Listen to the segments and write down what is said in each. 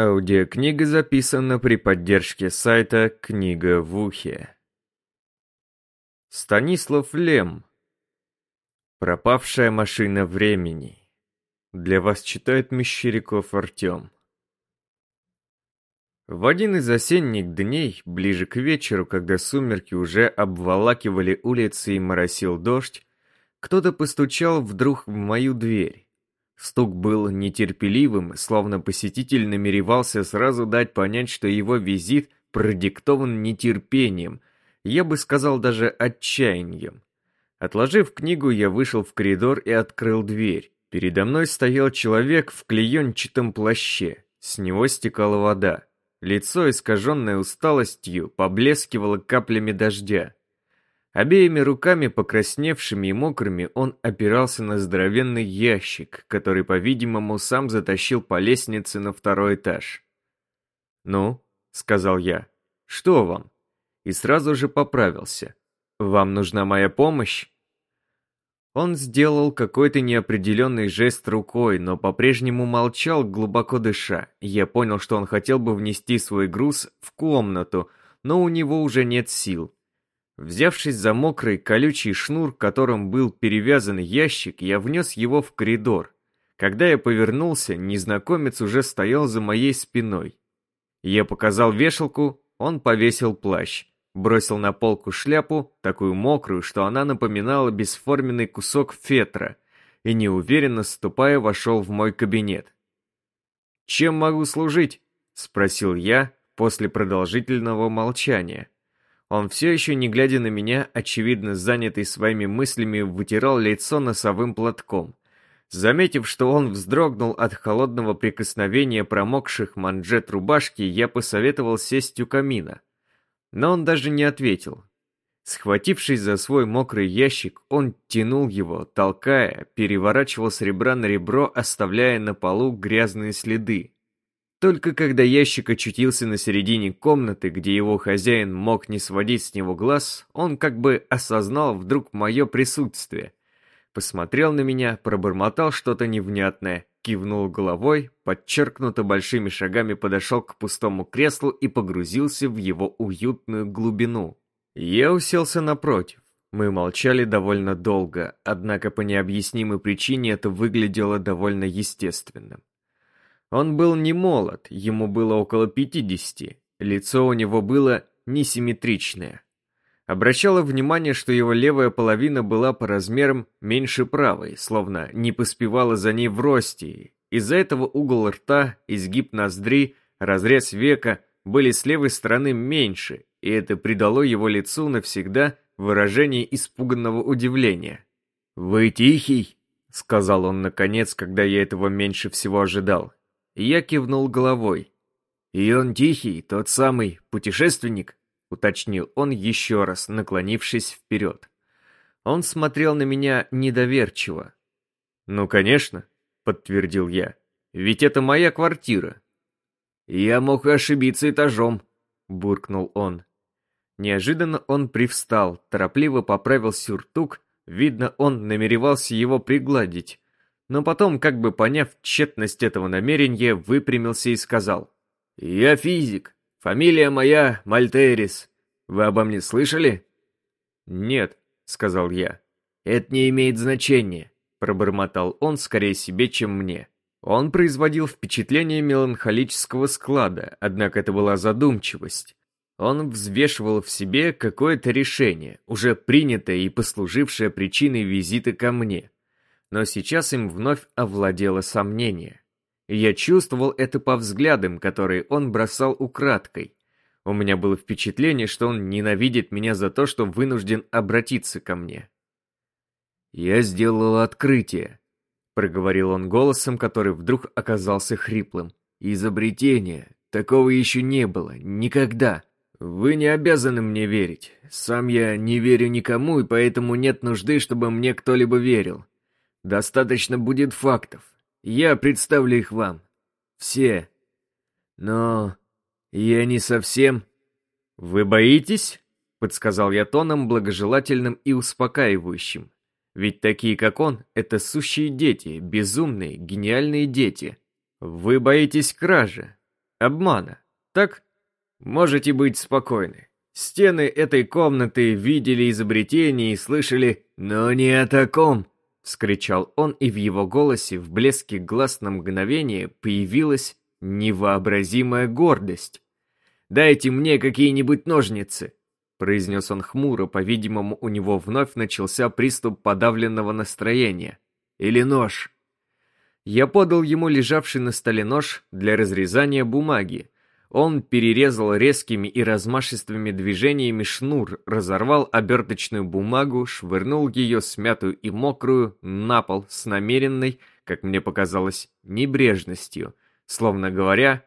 Аудиокнига записана при поддержке сайта «Книга в ухе». Станислав Лем. Пропавшая машина времени. Для вас читает Мещеряков Артем. В один из осенних дней, ближе к вечеру, когда сумерки уже обволакивали улицы и моросил дождь, кто-то постучал вдруг в мою дверь. Стук был нетерпеливым, словно посетитель намеревался сразу дать понять, что его визит продиктован нетерпением, я бы сказал даже отчаянием. Отложив книгу, я вышел в коридор и открыл дверь. Передо мной стоял человек в клеенчатом плаще. С него стекала вода. Лицо, искаженное усталостью, поблескивало каплями дождя. Обеими руками, покрасневшими и мокрыми, он опирался на здоровенный ящик, который, по-видимому, сам затащил по лестнице на второй этаж. «Ну», — сказал я, — «что вам?» И сразу же поправился. «Вам нужна моя помощь?» Он сделал какой-то неопределенный жест рукой, но по-прежнему молчал, глубоко дыша. Я понял, что он хотел бы внести свой груз в комнату, но у него уже нет сил. Взявшись за мокрый колючий шнур, которым был перевязан ящик, я внес его в коридор. Когда я повернулся, незнакомец уже стоял за моей спиной. Я показал вешалку, он повесил плащ, бросил на полку шляпу, такую мокрую, что она напоминала бесформенный кусок фетра, и неуверенно ступая вошел в мой кабинет. «Чем могу служить?» — спросил я после продолжительного молчания. Он все еще, не глядя на меня, очевидно занятый своими мыслями, вытирал лицо носовым платком. Заметив, что он вздрогнул от холодного прикосновения промокших манжет рубашки, я посоветовал сесть у камина. Но он даже не ответил. Схватившись за свой мокрый ящик, он тянул его, толкая, переворачивал с ребра на ребро, оставляя на полу грязные следы. Только когда ящик очутился на середине комнаты, где его хозяин мог не сводить с него глаз, он как бы осознал вдруг мое присутствие. Посмотрел на меня, пробормотал что-то невнятное, кивнул головой, подчеркнуто большими шагами подошел к пустому креслу и погрузился в его уютную глубину. Я уселся напротив. Мы молчали довольно долго, однако по необъяснимой причине это выглядело довольно естественным. Он был не молод, ему было около пятидесяти, лицо у него было несимметричное. Обращало внимание, что его левая половина была по размерам меньше правой, словно не поспевала за ней в росте. Из-за этого угол рта, изгиб ноздри, разрез века были с левой стороны меньше, и это придало его лицу навсегда выражение испуганного удивления. «Вы тихий?» — сказал он наконец, когда я этого меньше всего ожидал. Я кивнул головой. «И он тихий, тот самый путешественник?» — уточнил он еще раз, наклонившись вперед. Он смотрел на меня недоверчиво. «Ну, конечно», — подтвердил я. «Ведь это моя квартира». «Я мог ошибиться этажом», — буркнул он. Неожиданно он привстал, торопливо поправил сюртук, видно, он намеревался его пригладить, но потом, как бы поняв тщетность этого намерения, выпрямился и сказал. «Я физик. Фамилия моя Мальтерис. Вы обо мне слышали?» «Нет», — сказал я. «Это не имеет значения», — пробормотал он скорее себе, чем мне. Он производил впечатление меланхолического склада, однако это была задумчивость. Он взвешивал в себе какое-то решение, уже принятое и послужившее причиной визита ко мне но сейчас им вновь овладело сомнение. Я чувствовал это по взглядам, которые он бросал украдкой. У меня было впечатление, что он ненавидит меня за то, что вынужден обратиться ко мне. «Я сделал открытие», — проговорил он голосом, который вдруг оказался хриплым. «Изобретение. Такого еще не было. Никогда. Вы не обязаны мне верить. Сам я не верю никому, и поэтому нет нужды, чтобы мне кто-либо верил. Достаточно будет фактов. Я представлю их вам. Все. Но я не совсем... Вы боитесь? Подсказал я тоном благожелательным и успокаивающим. Ведь такие, как он, это сущие дети, безумные, гениальные дети. Вы боитесь кражи. обмана, так? Можете быть спокойны. Стены этой комнаты видели изобретение и слышали «Но не о таком!» — вскричал он, и в его голосе в блеске глаз на мгновение появилась невообразимая гордость. «Дайте мне какие-нибудь ножницы!» — произнес он хмуро, по-видимому, у него вновь начался приступ подавленного настроения. «Или нож!» Я подал ему лежавший на столе нож для разрезания бумаги. Он перерезал резкими и размашистыми движениями шнур, разорвал оберточную бумагу, швырнул ее смятую и мокрую на пол с намеренной, как мне показалось, небрежностью, словно говоря,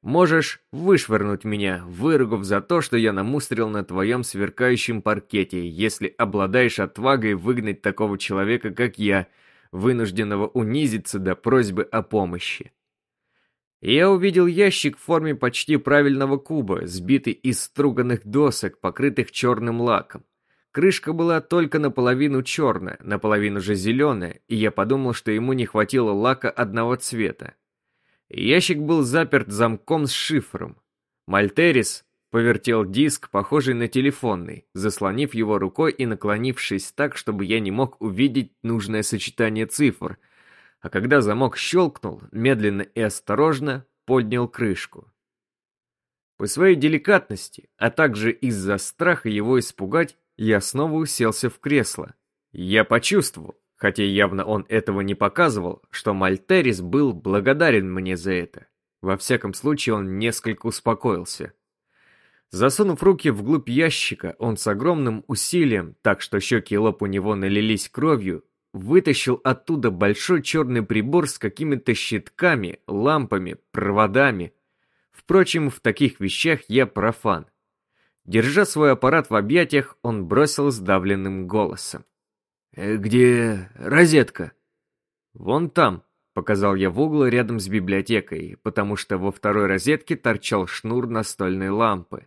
«Можешь вышвырнуть меня, выругав за то, что я намустрил на твоем сверкающем паркете, если обладаешь отвагой выгнать такого человека, как я, — вынужденного унизиться до просьбы о помощи. Я увидел ящик в форме почти правильного куба, сбитый из струганных досок, покрытых черным лаком. Крышка была только наполовину черная, наполовину же зеленая, и я подумал, что ему не хватило лака одного цвета. Ящик был заперт замком с шифром. Мальтерис Повертел диск, похожий на телефонный, заслонив его рукой и наклонившись так, чтобы я не мог увидеть нужное сочетание цифр. А когда замок щелкнул, медленно и осторожно поднял крышку. По своей деликатности, а также из-за страха его испугать, я снова уселся в кресло. Я почувствовал, хотя явно он этого не показывал, что Мальтерис был благодарен мне за это. Во всяком случае, он несколько успокоился. Засунув руки вглубь ящика, он с огромным усилием, так что щеки и лоб у него налились кровью, вытащил оттуда большой черный прибор с какими-то щитками, лампами, проводами. Впрочем, в таких вещах я профан. Держа свой аппарат в объятиях, он бросил сдавленным голосом. «Э, «Где розетка?» «Вон там», — показал я в угол рядом с библиотекой, потому что во второй розетке торчал шнур настольной лампы.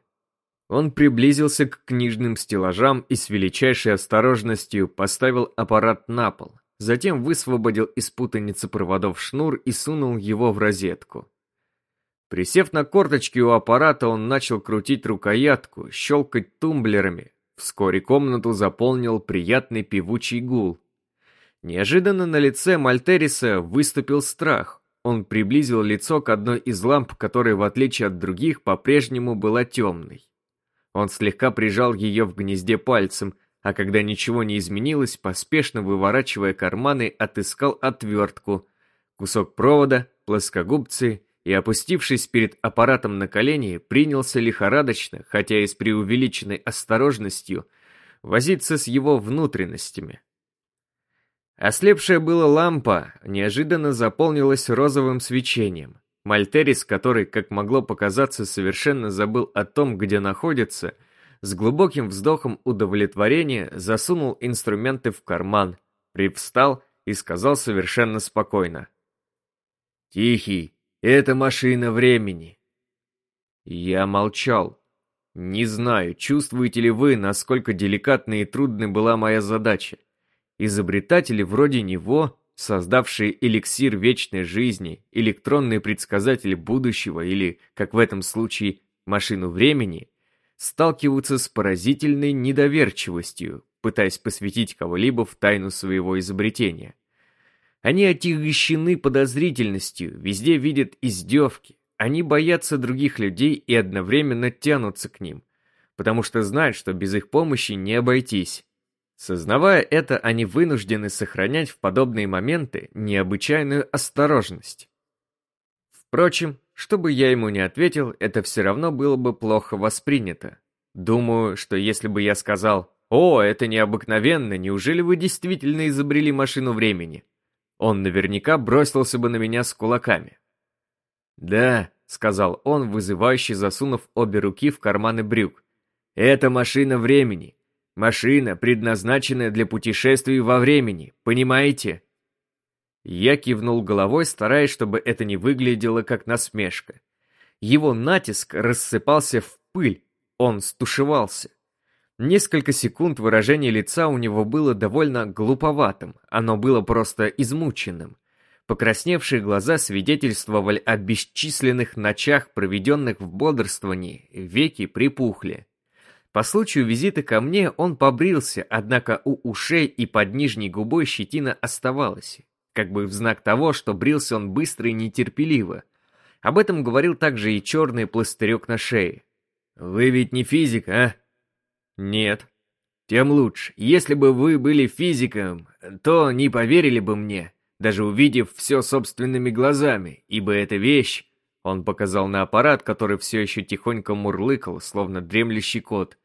Он приблизился к книжным стеллажам и с величайшей осторожностью поставил аппарат на пол, затем высвободил из путаницы проводов шнур и сунул его в розетку. Присев на корточки у аппарата, он начал крутить рукоятку, щелкать тумблерами. Вскоре комнату заполнил приятный певучий гул. Неожиданно на лице Мальтериса выступил страх. Он приблизил лицо к одной из ламп, которая, в отличие от других, по-прежнему была темной. Он слегка прижал ее в гнезде пальцем, а когда ничего не изменилось, поспешно выворачивая карманы, отыскал отвертку, кусок провода, плоскогубцы и, опустившись перед аппаратом на колени, принялся лихорадочно, хотя и с преувеличенной осторожностью, возиться с его внутренностями. Ослепшая была лампа неожиданно заполнилась розовым свечением. Мальтерис, который, как могло показаться, совершенно забыл о том, где находится, с глубоким вздохом удовлетворения засунул инструменты в карман, привстал и сказал совершенно спокойно. «Тихий, это машина времени». Я молчал. Не знаю, чувствуете ли вы, насколько деликатной и трудной была моя задача. Изобретатели вроде него создавшие эликсир вечной жизни, электронные предсказатели будущего или, как в этом случае, машину времени, сталкиваются с поразительной недоверчивостью, пытаясь посвятить кого-либо в тайну своего изобретения. Они отягощены подозрительностью, везде видят издевки, они боятся других людей и одновременно тянутся к ним, потому что знают, что без их помощи не обойтись. Сознавая это, они вынуждены сохранять в подобные моменты необычайную осторожность. Впрочем, что бы я ему не ответил, это все равно было бы плохо воспринято. Думаю, что если бы я сказал «О, это необыкновенно, неужели вы действительно изобрели машину времени?» Он наверняка бросился бы на меня с кулаками. «Да», — сказал он, вызывающе засунув обе руки в карманы брюк, «это машина времени. Машина, предназначенная для путешествий во времени, понимаете? Я кивнул головой, стараясь, чтобы это не выглядело как насмешка. Его натиск рассыпался в пыль, он стушевался. Несколько секунд выражение лица у него было довольно глуповатым, оно было просто измученным. Покрасневшие глаза свидетельствовали о бесчисленных ночах, проведенных в бодрствовании, веки припухли. По случаю визита ко мне он побрился, однако у ушей и под нижней губой щетина оставалась, как бы в знак того, что брился он быстро и нетерпеливо. Об этом говорил также и черный пластырек на шее. «Вы ведь не физик, а?» «Нет». «Тем лучше. Если бы вы были физиком, то не поверили бы мне, даже увидев все собственными глазами, ибо эта вещь...» Он показал на аппарат, который все еще тихонько мурлыкал, словно дремлющий кот.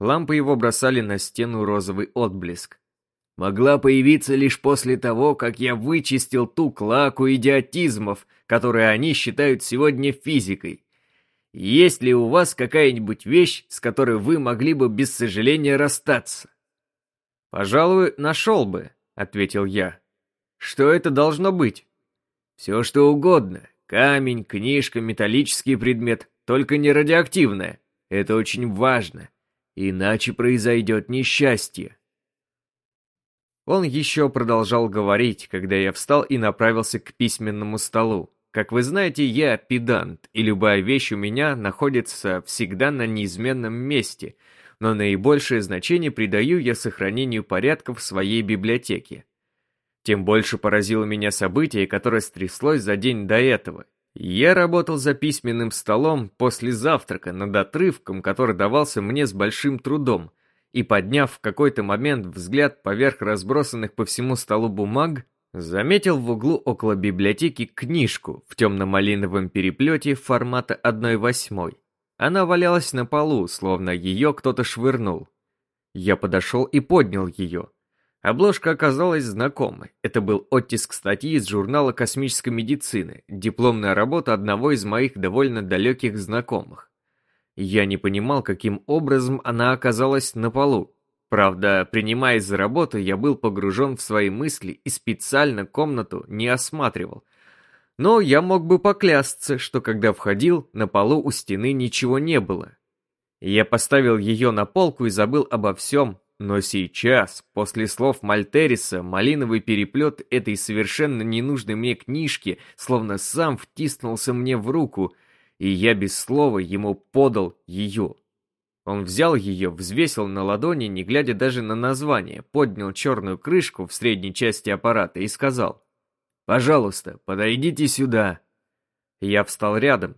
Лампы его бросали на стену розовый отблеск. «Могла появиться лишь после того, как я вычистил ту клаку идиотизмов, которые они считают сегодня физикой. Есть ли у вас какая-нибудь вещь, с которой вы могли бы без сожаления расстаться?» «Пожалуй, нашел бы», — ответил я. «Что это должно быть?» «Все что угодно. Камень, книжка, металлический предмет, только не радиоактивное. Это очень важно. Иначе произойдет несчастье». Он еще продолжал говорить, когда я встал и направился к письменному столу. Как вы знаете, я педант, и любая вещь у меня находится всегда на неизменном месте, но наибольшее значение придаю я сохранению порядка в своей библиотеке. Тем больше поразило меня событие, которое стряслось за день до этого. Я работал за письменным столом после завтрака над отрывком, который давался мне с большим трудом, и подняв в какой-то момент взгляд поверх разбросанных по всему столу бумаг, Заметил в углу около библиотеки книжку в темно-малиновом переплете формата 1/8. Она валялась на полу, словно ее кто-то швырнул. Я подошел и поднял ее. Обложка оказалась знакомой. Это был оттиск статьи из журнала космической медицины, дипломная работа одного из моих довольно далеких знакомых. Я не понимал, каким образом она оказалась на полу. Правда, принимаясь за работу, я был погружен в свои мысли и специально комнату не осматривал. Но я мог бы поклясться, что когда входил, на полу у стены ничего не было. Я поставил ее на полку и забыл обо всем, но сейчас, после слов Мальтериса, малиновый переплет этой совершенно ненужной мне книжки словно сам втиснулся мне в руку, и я без слова ему подал ее. Он взял ее, взвесил на ладони, не глядя даже на название, поднял черную крышку в средней части аппарата и сказал «Пожалуйста, подойдите сюда». Я встал рядом.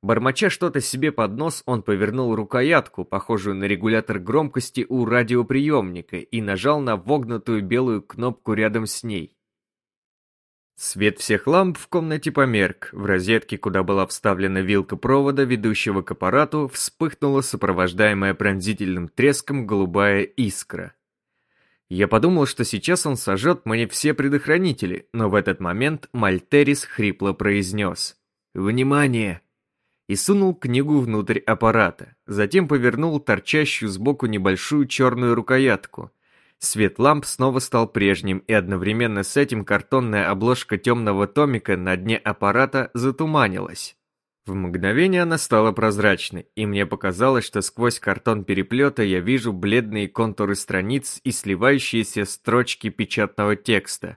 Бормоча что-то себе под нос, он повернул рукоятку, похожую на регулятор громкости у радиоприемника, и нажал на вогнутую белую кнопку рядом с ней. Свет всех ламп в комнате померк. В розетке, куда была вставлена вилка провода, ведущего к аппарату, вспыхнула сопровождаемая пронзительным треском голубая искра. Я подумал, что сейчас он сожжет мне все предохранители, но в этот момент Мальтерис хрипло произнес «Внимание!» И сунул книгу внутрь аппарата, затем повернул торчащую сбоку небольшую черную рукоятку – Свет ламп снова стал прежним, и одновременно с этим картонная обложка темного томика на дне аппарата затуманилась. В мгновение она стала прозрачной, и мне показалось, что сквозь картон переплета я вижу бледные контуры страниц и сливающиеся строчки печатного текста.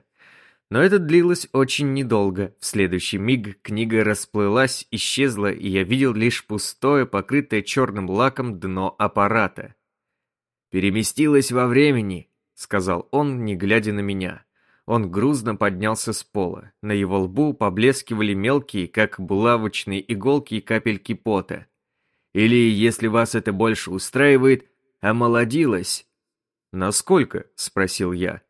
Но это длилось очень недолго. В следующий миг книга расплылась, исчезла, и я видел лишь пустое, покрытое черным лаком дно аппарата. «Переместилась во времени», сказал он, не глядя на меня. Он грузно поднялся с пола. На его лбу поблескивали мелкие, как булавочные иголки капельки пота. Или, если вас это больше устраивает, омолодилась. «Насколько?» — спросил я.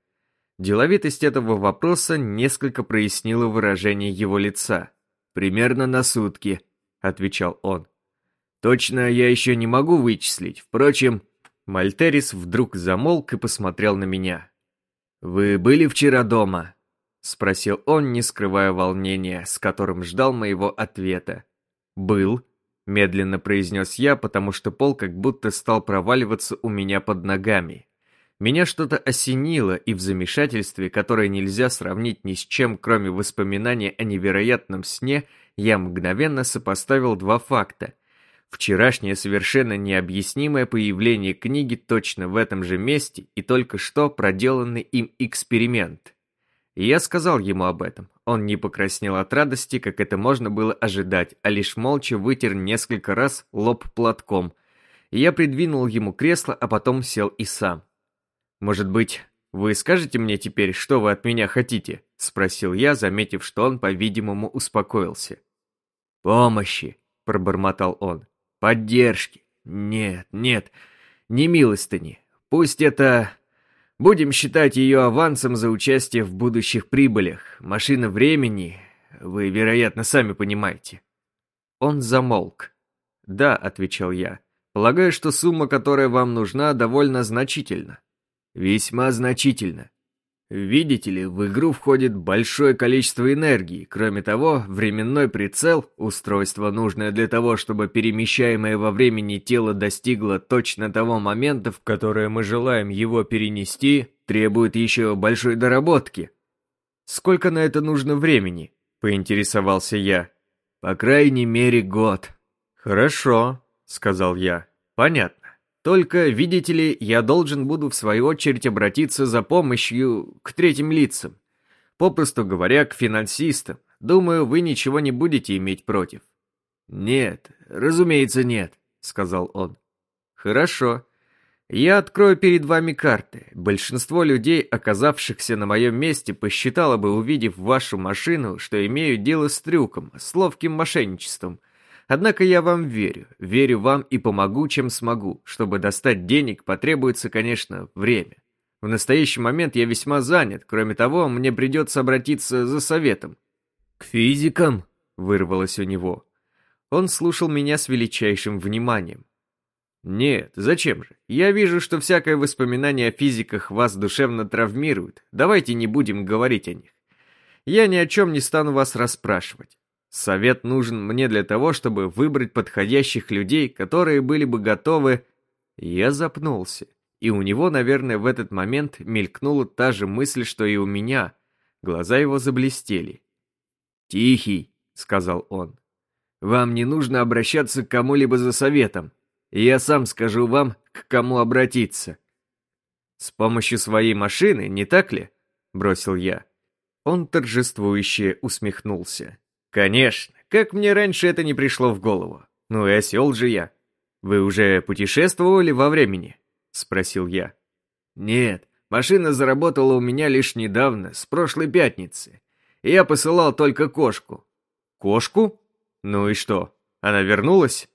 Деловитость этого вопроса несколько прояснила выражение его лица. «Примерно на сутки», — отвечал он. «Точно я еще не могу вычислить. Впрочем, Мальтерис вдруг замолк и посмотрел на меня. «Вы были вчера дома?» — спросил он, не скрывая волнения, с которым ждал моего ответа. «Был», — медленно произнес я, потому что пол как будто стал проваливаться у меня под ногами. Меня что-то осенило, и в замешательстве, которое нельзя сравнить ни с чем, кроме воспоминания о невероятном сне, я мгновенно сопоставил два факта — Вчерашнее совершенно необъяснимое появление книги точно в этом же месте и только что проделанный им эксперимент. Я сказал ему об этом. Он не покраснел от радости, как это можно было ожидать, а лишь молча вытер несколько раз лоб платком. я придвинул ему кресло, а потом сел и сам. «Может быть, вы скажете мне теперь, что вы от меня хотите?» — спросил я, заметив, что он, по-видимому, успокоился. «Помощи», — пробормотал он. «Поддержки. Нет, нет, не милостыни. Пусть это Будем считать ее авансом за участие в будущих прибылях. Машина времени, вы, вероятно, сами понимаете. Он замолк. «Да», — отвечал я. «Полагаю, что сумма, которая вам нужна, довольно значительна». «Весьма значительна. Видите ли, в игру входит большое количество энергии. Кроме того, временной прицел, устройство, нужное для того, чтобы перемещаемое во времени тело достигло точно того момента, в которое мы желаем его перенести, требует еще большой доработки. «Сколько на это нужно времени?» – поинтересовался я. «По крайней мере, год». «Хорошо», – сказал я. «Понятно. Только, видите ли, я должен буду в свою очередь обратиться за помощью к третьим лицам. Попросту говоря, к финансистам. Думаю, вы ничего не будете иметь против. Нет, разумеется, нет, сказал он. Хорошо. Я открою перед вами карты. Большинство людей, оказавшихся на моем месте, посчитало бы, увидев вашу машину, что имею дело с трюком, с ловким мошенничеством – Однако я вам верю, верю вам и помогу, чем смогу. Чтобы достать денег, потребуется, конечно, время. В настоящий момент я весьма занят, кроме того, мне придется обратиться за советом. «К физикам?» — вырвалось у него. Он слушал меня с величайшим вниманием. «Нет, зачем же? Я вижу, что всякое воспоминание о физиках вас душевно травмирует. Давайте не будем говорить о них. Я ни о чем не стану вас расспрашивать. Совет нужен мне для того, чтобы выбрать подходящих людей, которые были бы готовы... Я запнулся, и у него, наверное, в этот момент мелькнула та же мысль, что и у меня. Глаза его заблестели. «Тихий», — сказал он, — «вам не нужно обращаться к кому-либо за советом. Я сам скажу вам, к кому обратиться». «С помощью своей машины, не так ли?» — бросил я. Он торжествующе усмехнулся. Конечно, как мне раньше это не пришло в голову. Ну и осел же я. Вы уже путешествовали во времени? Спросил я. Нет, машина заработала у меня лишь недавно, с прошлой пятницы. И я посылал только кошку. Кошку? Ну и что, она вернулась?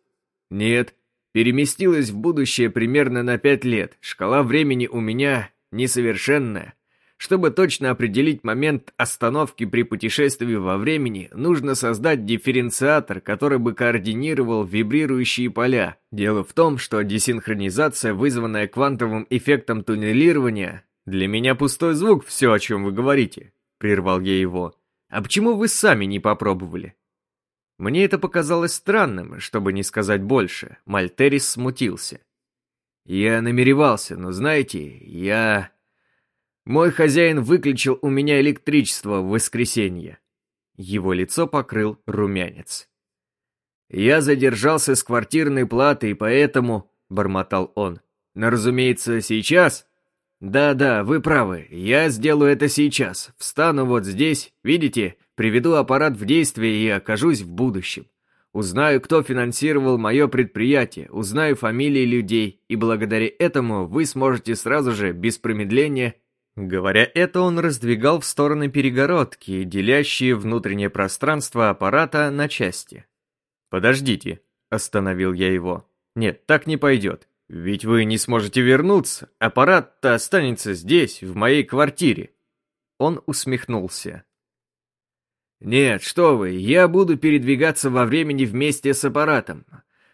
Нет, переместилась в будущее примерно на пять лет. Шкала времени у меня несовершенная. Чтобы точно определить момент остановки при путешествии во времени, нужно создать дифференциатор, который бы координировал вибрирующие поля. Дело в том, что десинхронизация, вызванная квантовым эффектом туннелирования, для меня пустой звук все, о чем вы говорите, прервал я его. А почему вы сами не попробовали? Мне это показалось странным, чтобы не сказать больше. Мальтерис смутился. Я намеревался, но знаете, я... Мой хозяин выключил у меня электричество в воскресенье. Его лицо покрыл румянец. Я задержался с квартирной платой, поэтому, бормотал он. Но, разумеется, сейчас? Да-да, вы правы. Я сделаю это сейчас. Встану вот здесь, видите, приведу аппарат в действие и окажусь в будущем. Узнаю, кто финансировал мое предприятие, узнаю фамилии людей, и благодаря этому вы сможете сразу же, без промедления, Говоря это, он раздвигал в стороны перегородки, делящие внутреннее пространство аппарата на части. «Подождите», — остановил я его. «Нет, так не пойдет. Ведь вы не сможете вернуться. Аппарат-то останется здесь, в моей квартире». Он усмехнулся. «Нет, что вы, я буду передвигаться во времени вместе с аппаратом.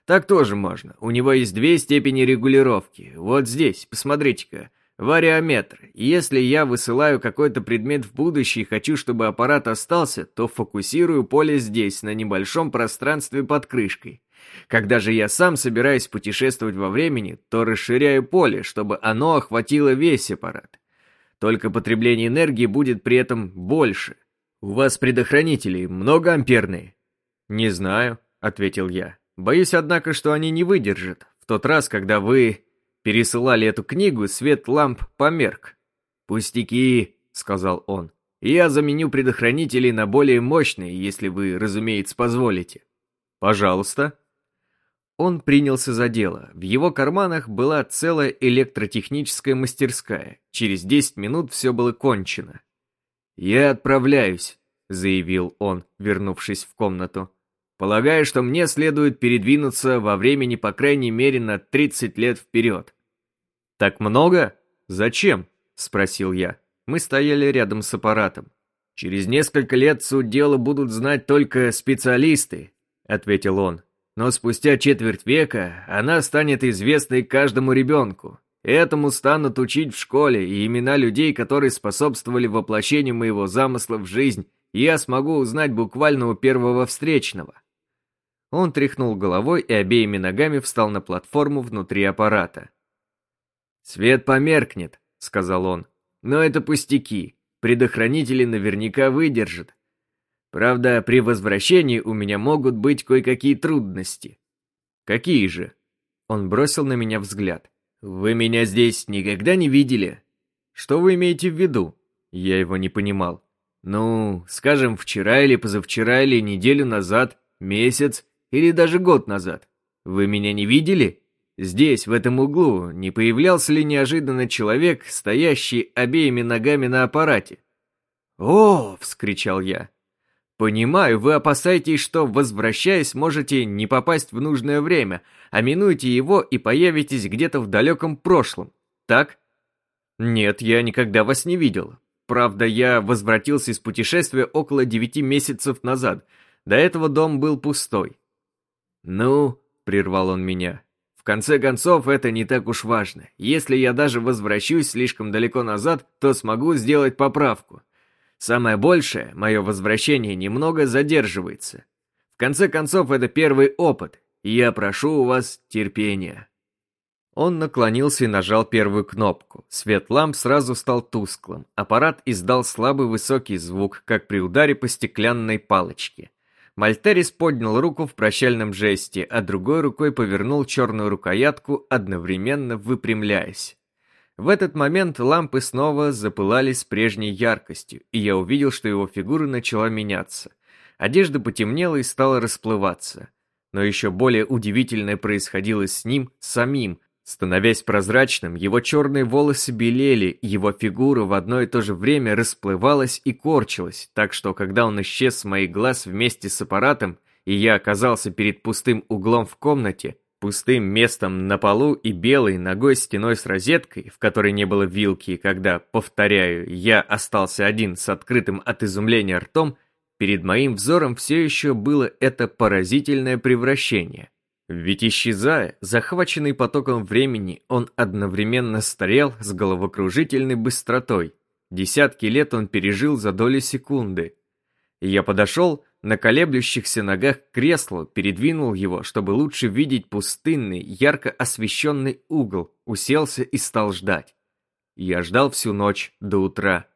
Так тоже можно. У него есть две степени регулировки. Вот здесь, посмотрите-ка. Вариометр. Если я высылаю какой-то предмет в будущее и хочу, чтобы аппарат остался, то фокусирую поле здесь, на небольшом пространстве под крышкой. Когда же я сам собираюсь путешествовать во времени, то расширяю поле, чтобы оно охватило весь аппарат. Только потребление энергии будет при этом больше. У вас предохранители много амперные? Не знаю, ответил я. Боюсь, однако, что они не выдержат. В тот раз, когда вы пересылали эту книгу, свет ламп померк. «Пустяки», — сказал он. Я заменю предохранители на более мощные, если вы, разумеется, позволите. Пожалуйста. Он принялся за дело. В его карманах была целая электротехническая мастерская. Через 10 минут все было кончено. «Я отправляюсь», — заявил он, вернувшись в комнату. «Полагаю, что мне следует передвинуться во времени по крайней мере на 30 лет вперед». «Так много? Зачем?» — спросил я. Мы стояли рядом с аппаратом. «Через несколько лет суть дела будут знать только специалисты», — ответил он. «Но спустя четверть века она станет известной каждому ребенку. Этому станут учить в школе, и имена людей, которые способствовали воплощению моего замысла в жизнь, я смогу узнать буквально у первого встречного». Он тряхнул головой и обеими ногами встал на платформу внутри аппарата. «Свет померкнет», — сказал он. «Но это пустяки. Предохранители наверняка выдержат. Правда, при возвращении у меня могут быть кое-какие трудности». «Какие же?» Он бросил на меня взгляд. «Вы меня здесь никогда не видели?» «Что вы имеете в виду?» Я его не понимал. «Ну, скажем, вчера или позавчера или неделю назад, месяц или даже год назад. Вы меня не видели?» Здесь, в этом углу, не появлялся ли неожиданно человек, стоящий обеими ногами на аппарате? «О!» — вскричал я. «Понимаю, вы опасаетесь, что, возвращаясь, можете не попасть в нужное время, а минуете его и появитесь где-то в далеком прошлом, так?» «Нет, я никогда вас не видел. Правда, я возвратился из путешествия около девяти месяцев назад. До этого дом был пустой». «Ну», — прервал он меня, в конце концов, это не так уж важно. Если я даже возвращусь слишком далеко назад, то смогу сделать поправку. Самое большее, мое возвращение немного задерживается. В конце концов, это первый опыт, и я прошу у вас терпения. Он наклонился и нажал первую кнопку. Свет ламп сразу стал тусклым. Аппарат издал слабый высокий звук, как при ударе по стеклянной палочке. Мальтерис поднял руку в прощальном жесте, а другой рукой повернул черную рукоятку, одновременно выпрямляясь. В этот момент лампы снова запылали с прежней яркостью, и я увидел, что его фигура начала меняться. Одежда потемнела и стала расплываться. Но еще более удивительное происходило с ним самим, Становясь прозрачным, его черные волосы белели, его фигура в одно и то же время расплывалась и корчилась, так что, когда он исчез с моих глаз вместе с аппаратом, и я оказался перед пустым углом в комнате, пустым местом на полу и белой ногой стеной с розеткой, в которой не было вилки, когда, повторяю, я остался один с открытым от изумления ртом, перед моим взором все еще было это поразительное превращение. Ведь исчезая, захваченный потоком времени, он одновременно старел с головокружительной быстротой. Десятки лет он пережил за доли секунды. Я подошел на колеблющихся ногах к креслу, передвинул его, чтобы лучше видеть пустынный, ярко освещенный угол, уселся и стал ждать. Я ждал всю ночь до утра.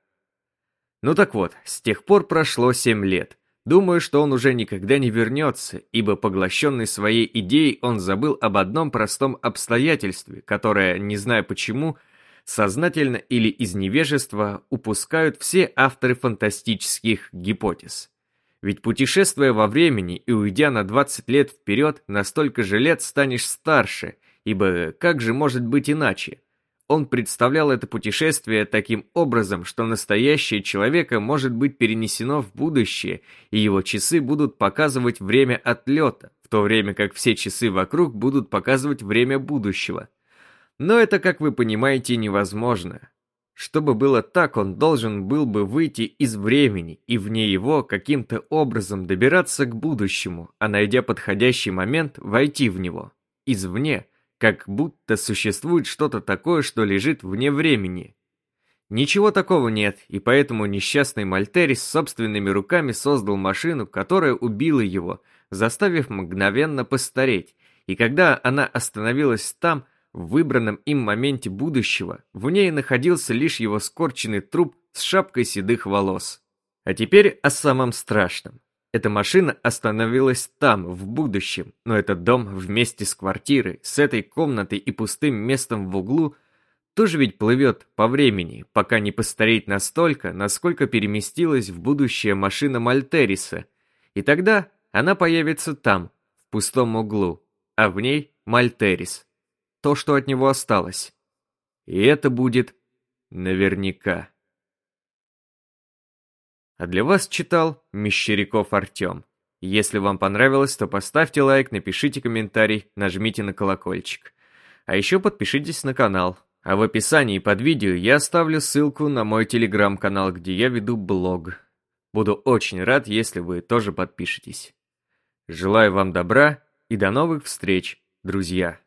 Ну так вот, с тех пор прошло семь лет. Думаю, что он уже никогда не вернется, ибо поглощенный своей идеей он забыл об одном простом обстоятельстве, которое, не зная почему, сознательно или из невежества упускают все авторы фантастических гипотез. Ведь путешествуя во времени и уйдя на 20 лет вперед, на столько же лет станешь старше, ибо как же может быть иначе? Он представлял это путешествие таким образом, что настоящее человека может быть перенесено в будущее, и его часы будут показывать время отлета, в то время как все часы вокруг будут показывать время будущего. Но это, как вы понимаете, невозможно. Чтобы было так, он должен был бы выйти из времени и вне его каким-то образом добираться к будущему, а найдя подходящий момент, войти в него. Извне – как будто существует что-то такое, что лежит вне времени. Ничего такого нет, и поэтому несчастный Мальтерис собственными руками создал машину, которая убила его, заставив мгновенно постареть, и когда она остановилась там, в выбранном им моменте будущего, в ней находился лишь его скорченный труп с шапкой седых волос. А теперь о самом страшном. Эта машина остановилась там, в будущем, но этот дом вместе с квартирой, с этой комнатой и пустым местом в углу тоже ведь плывет по времени, пока не постареть настолько, насколько переместилась в будущее машина Мальтериса. И тогда она появится там, в пустом углу, а в ней Мальтерис. То, что от него осталось. И это будет наверняка. А для вас читал Мещеряков Артем. Если вам понравилось, то поставьте лайк, напишите комментарий, нажмите на колокольчик. А еще подпишитесь на канал. А в описании под видео я оставлю ссылку на мой телеграм-канал, где я веду блог. Буду очень рад, если вы тоже подпишетесь. Желаю вам добра и до новых встреч, друзья!